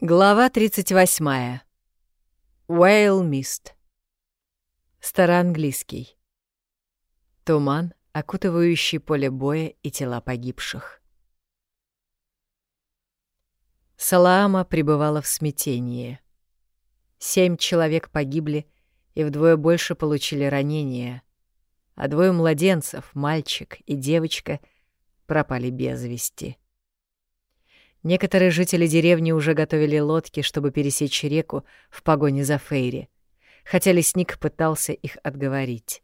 Глава 38. Whale Mist. Староанглийский. Туман, окутывающий поле боя и тела погибших. Салаама пребывала в смятении. Семь человек погибли и вдвое больше получили ранения, а двое младенцев, мальчик и девочка, пропали без вести. Некоторые жители деревни уже готовили лодки, чтобы пересечь реку в погоне за Фейри, хотя лесник пытался их отговорить.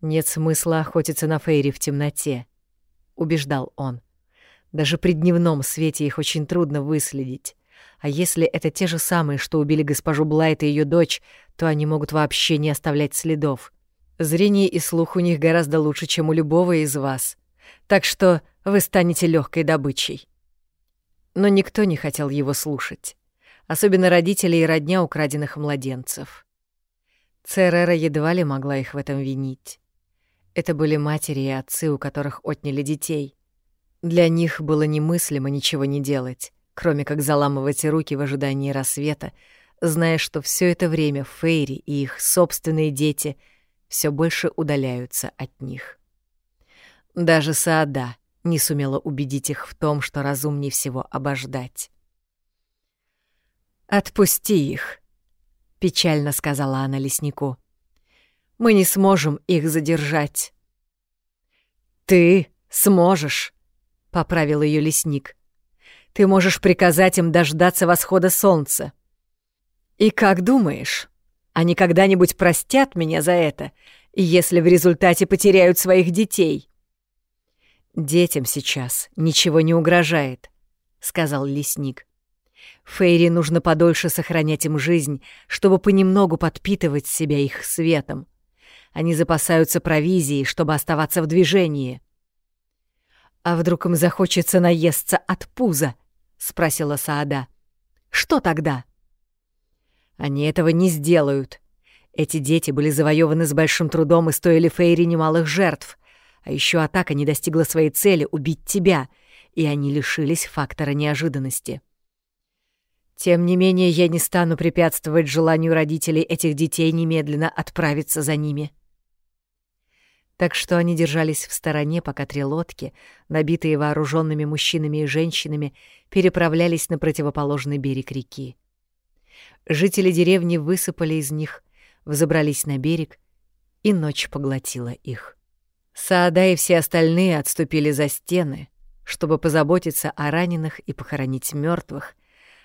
«Нет смысла охотиться на Фейри в темноте», — убеждал он. «Даже при дневном свете их очень трудно выследить. А если это те же самые, что убили госпожу Блайт и ее дочь, то они могут вообще не оставлять следов. Зрение и слух у них гораздо лучше, чем у любого из вас. Так что вы станете легкой добычей» но никто не хотел его слушать, особенно родители и родня украденных младенцев. Церера едва ли могла их в этом винить. Это были матери и отцы, у которых отняли детей. Для них было немыслимо ничего не делать, кроме как заламывать руки в ожидании рассвета, зная, что все это время Фейри и их собственные дети все больше удаляются от них. Даже Саада — не сумела убедить их в том, что разумнее всего обождать. «Отпусти их», — печально сказала она леснику. «Мы не сможем их задержать». «Ты сможешь», — поправил ее лесник. «Ты можешь приказать им дождаться восхода солнца». «И как думаешь, они когда-нибудь простят меня за это, если в результате потеряют своих детей?» «Детям сейчас ничего не угрожает», — сказал лесник. «Фейри нужно подольше сохранять им жизнь, чтобы понемногу подпитывать себя их светом. Они запасаются провизией, чтобы оставаться в движении». «А вдруг им захочется наесться от пуза?» — спросила Саада. «Что тогда?» «Они этого не сделают. Эти дети были завоеваны с большим трудом и стоили Фейри немалых жертв. А еще атака не достигла своей цели — убить тебя, и они лишились фактора неожиданности. Тем не менее, я не стану препятствовать желанию родителей этих детей немедленно отправиться за ними. Так что они держались в стороне, пока три лодки, набитые вооруженными мужчинами и женщинами, переправлялись на противоположный берег реки. Жители деревни высыпали из них, взобрались на берег, и ночь поглотила их. Саада и все остальные отступили за стены, чтобы позаботиться о раненых и похоронить мертвых,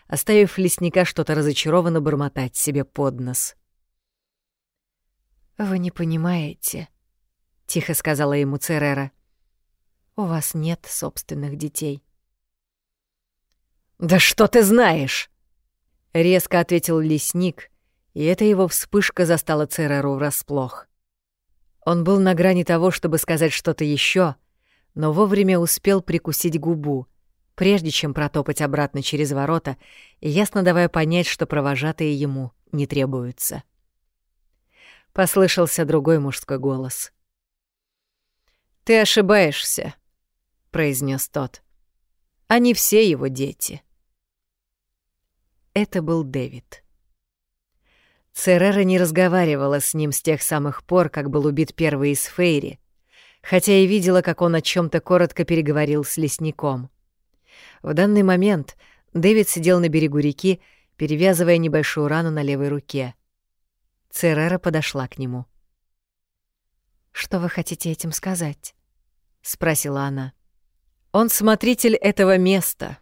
оставив лесника что-то разочарованно бормотать себе под нос. «Вы не понимаете», — тихо сказала ему Церера. «У вас нет собственных детей». «Да что ты знаешь?» — резко ответил лесник, и эта его вспышка застала Цереру врасплох. Он был на грани того, чтобы сказать что-то еще, но вовремя успел прикусить губу, прежде чем протопать обратно через ворота, ясно давая понять, что провожатые ему не требуются. Послышался другой мужской голос. «Ты ошибаешься», — произнес тот. «Они все его дети». Это был Дэвид. Церера не разговаривала с ним с тех самых пор, как был убит первый из Фейри, хотя и видела, как он о чем то коротко переговорил с лесником. В данный момент Дэвид сидел на берегу реки, перевязывая небольшую рану на левой руке. Церера подошла к нему. «Что вы хотите этим сказать?» — спросила она. «Он смотритель этого места,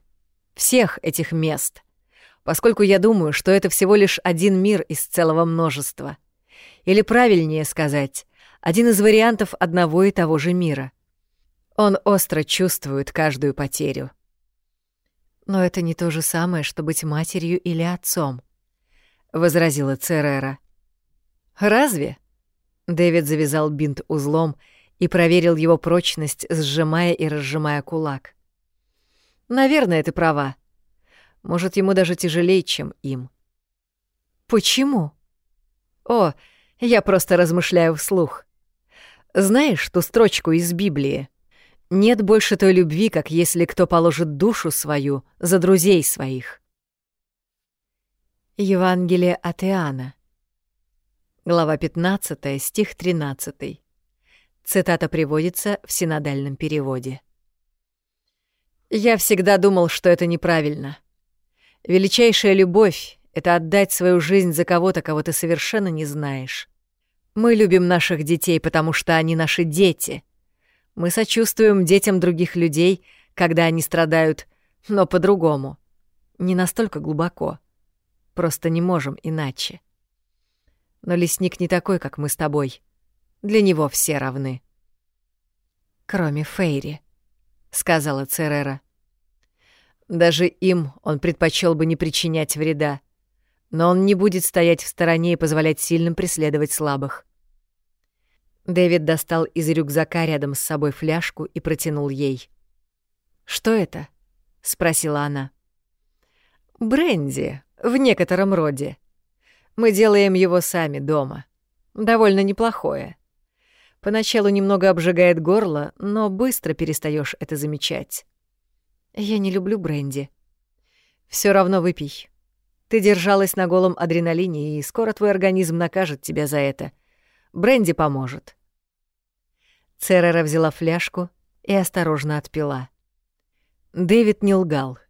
всех этих мест», поскольку я думаю, что это всего лишь один мир из целого множества. Или правильнее сказать, один из вариантов одного и того же мира. Он остро чувствует каждую потерю. Но это не то же самое, что быть матерью или отцом, возразила Церера. Разве? Дэвид завязал бинт узлом и проверил его прочность, сжимая и разжимая кулак. Наверное, ты права. Может, ему даже тяжелее, чем им. Почему? О, я просто размышляю вслух. Знаешь ту строчку из Библии? Нет больше той любви, как если кто положит душу свою за друзей своих. Евангелие от Иоанна. Глава 15, стих 13. Цитата приводится в синодальном переводе. «Я всегда думал, что это неправильно. Величайшая любовь — это отдать свою жизнь за кого-то, кого ты совершенно не знаешь. Мы любим наших детей, потому что они наши дети. Мы сочувствуем детям других людей, когда они страдают, но по-другому. Не настолько глубоко. Просто не можем иначе. Но лесник не такой, как мы с тобой. Для него все равны. Кроме Фейри, сказала Церера. Даже им он предпочел бы не причинять вреда. Но он не будет стоять в стороне и позволять сильным преследовать слабых. Дэвид достал из рюкзака рядом с собой фляжку и протянул ей. «Что это?» — спросила она. «Бренди», в некотором роде. Мы делаем его сами дома. Довольно неплохое. Поначалу немного обжигает горло, но быстро перестаешь это замечать. Я не люблю бренди. Все равно выпей. Ты держалась на голом адреналине, и скоро твой организм накажет тебя за это. Бренди поможет. Церера взяла фляжку и осторожно отпила. Дэвид не лгал —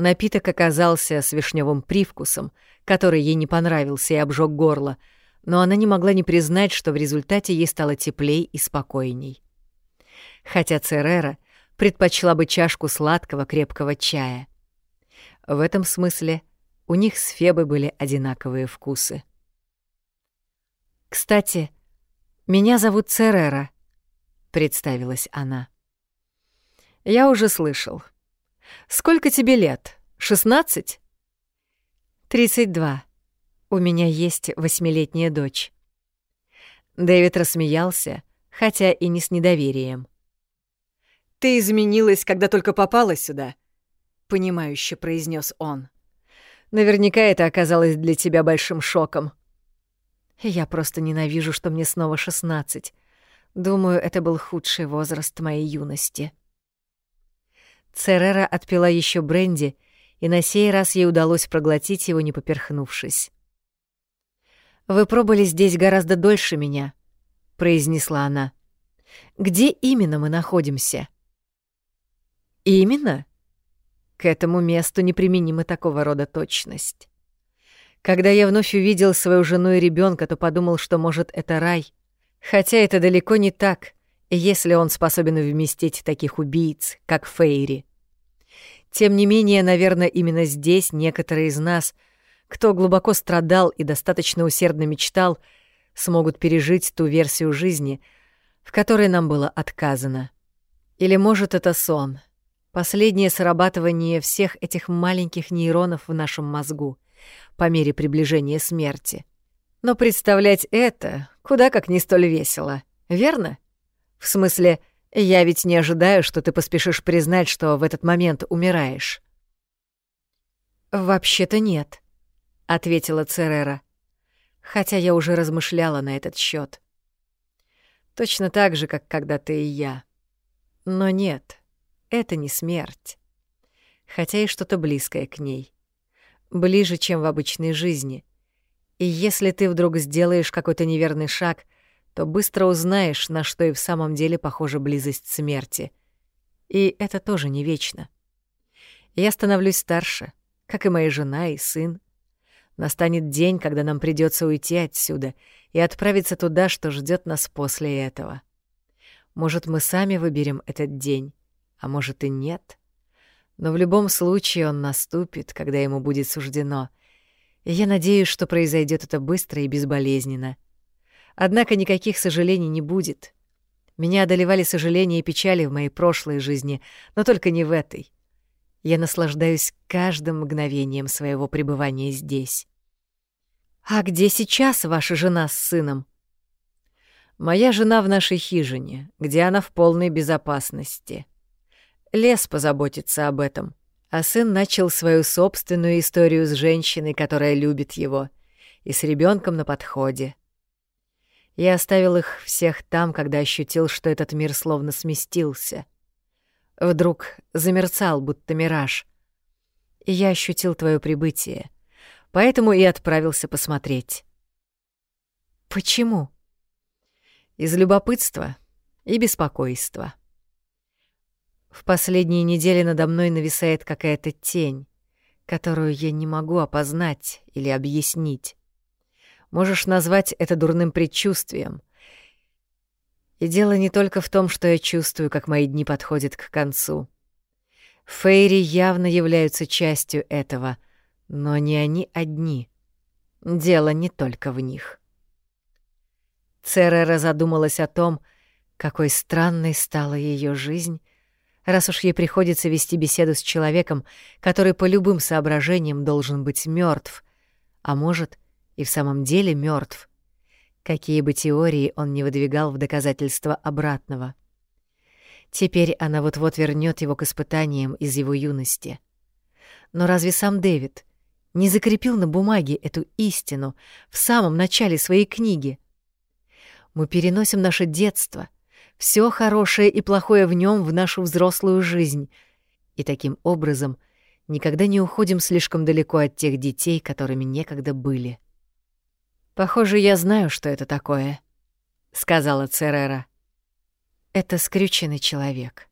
Напиток оказался с вишневым привкусом, который ей не понравился и обжег горло, но она не могла не признать, что в результате ей стало теплей и спокойней. Хотя Церера предпочла бы чашку сладкого крепкого чая. В этом смысле у них с Фебой были одинаковые вкусы. «Кстати, меня зовут Церера», — представилась она. «Я уже слышал», Сколько тебе лет? Шестнадцать? Тридцать два. У меня есть восьмилетняя дочь. Дэвид рассмеялся, хотя и не с недоверием. «Ты изменилась, когда только попала сюда», — понимающе произнес он. «Наверняка это оказалось для тебя большим шоком». «Я просто ненавижу, что мне снова шестнадцать. Думаю, это был худший возраст моей юности». Церера отпила еще бренди, и на сей раз ей удалось проглотить его, не поперхнувшись. «Вы пробыли здесь гораздо дольше меня», — произнесла она. «Где именно мы находимся?» «Именно?» К этому месту неприменима такого рода точность. Когда я вновь увидел свою жену и ребенка, то подумал, что, может, это рай. Хотя это далеко не так — если он способен вместить таких убийц, как Фейри. Тем не менее, наверное, именно здесь некоторые из нас, кто глубоко страдал и достаточно усердно мечтал, смогут пережить ту версию жизни, в которой нам было отказано. Или, может, это сон, последнее срабатывание всех этих маленьких нейронов в нашем мозгу по мере приближения смерти. Но представлять это куда как не столь весело, верно? — в смысле, я ведь не ожидаю, что ты поспешишь признать, что в этот момент умираешь. «Вообще-то нет», — ответила Церера, хотя я уже размышляла на этот счет. Точно так же, как когда-то и я. Но нет, это не смерть. Хотя и что-то близкое к ней. Ближе, чем в обычной жизни. И если ты вдруг сделаешь какой-то неверный шаг — то быстро узнаешь, на что и в самом деле похожа близость смерти. И это тоже не вечно. Я становлюсь старше, как и моя жена и сын. Настанет день, когда нам придется уйти отсюда и отправиться туда, что ждет нас после этого. Может, мы сами выберем этот день, а может и нет. Но в любом случае он наступит, когда ему будет суждено. И я надеюсь, что произойдет это быстро и безболезненно — Однако никаких сожалений не будет. Меня одолевали сожаления и печали в моей прошлой жизни, но только не в этой. Я наслаждаюсь каждым мгновением своего пребывания здесь. «А где сейчас ваша жена с сыном?» «Моя жена в нашей хижине, где она в полной безопасности. Лес позаботится об этом, а сын начал свою собственную историю с женщиной, которая любит его, и с ребенком на подходе. Я оставил их всех там, когда ощутил, что этот мир словно сместился. Вдруг замерцал, будто мираж. И я ощутил твое прибытие. поэтому и отправился посмотреть. Почему? Из любопытства и беспокойства. В последние недели надо мной нависает какая-то тень, которую я не могу опознать или объяснить. Можешь назвать это дурным предчувствием. И дело не только в том, что я чувствую, как мои дни подходят к концу. Фейри явно являются частью этого, но не они одни. Дело не только в них. Церера задумалась о том, какой странной стала ее жизнь, раз уж ей приходится вести беседу с человеком, который по любым соображениям должен быть мертв, а может, и в самом деле мертв, какие бы теории он не выдвигал в доказательство обратного. Теперь она вот-вот вернет его к испытаниям из его юности. Но разве сам Дэвид не закрепил на бумаге эту истину в самом начале своей книги — мы переносим наше детство, все хорошее и плохое в нем в нашу взрослую жизнь, и таким образом никогда не уходим слишком далеко от тех детей, которыми некогда были. «Похоже, я знаю, что это такое», — сказала Церера. «Это скрюченный человек».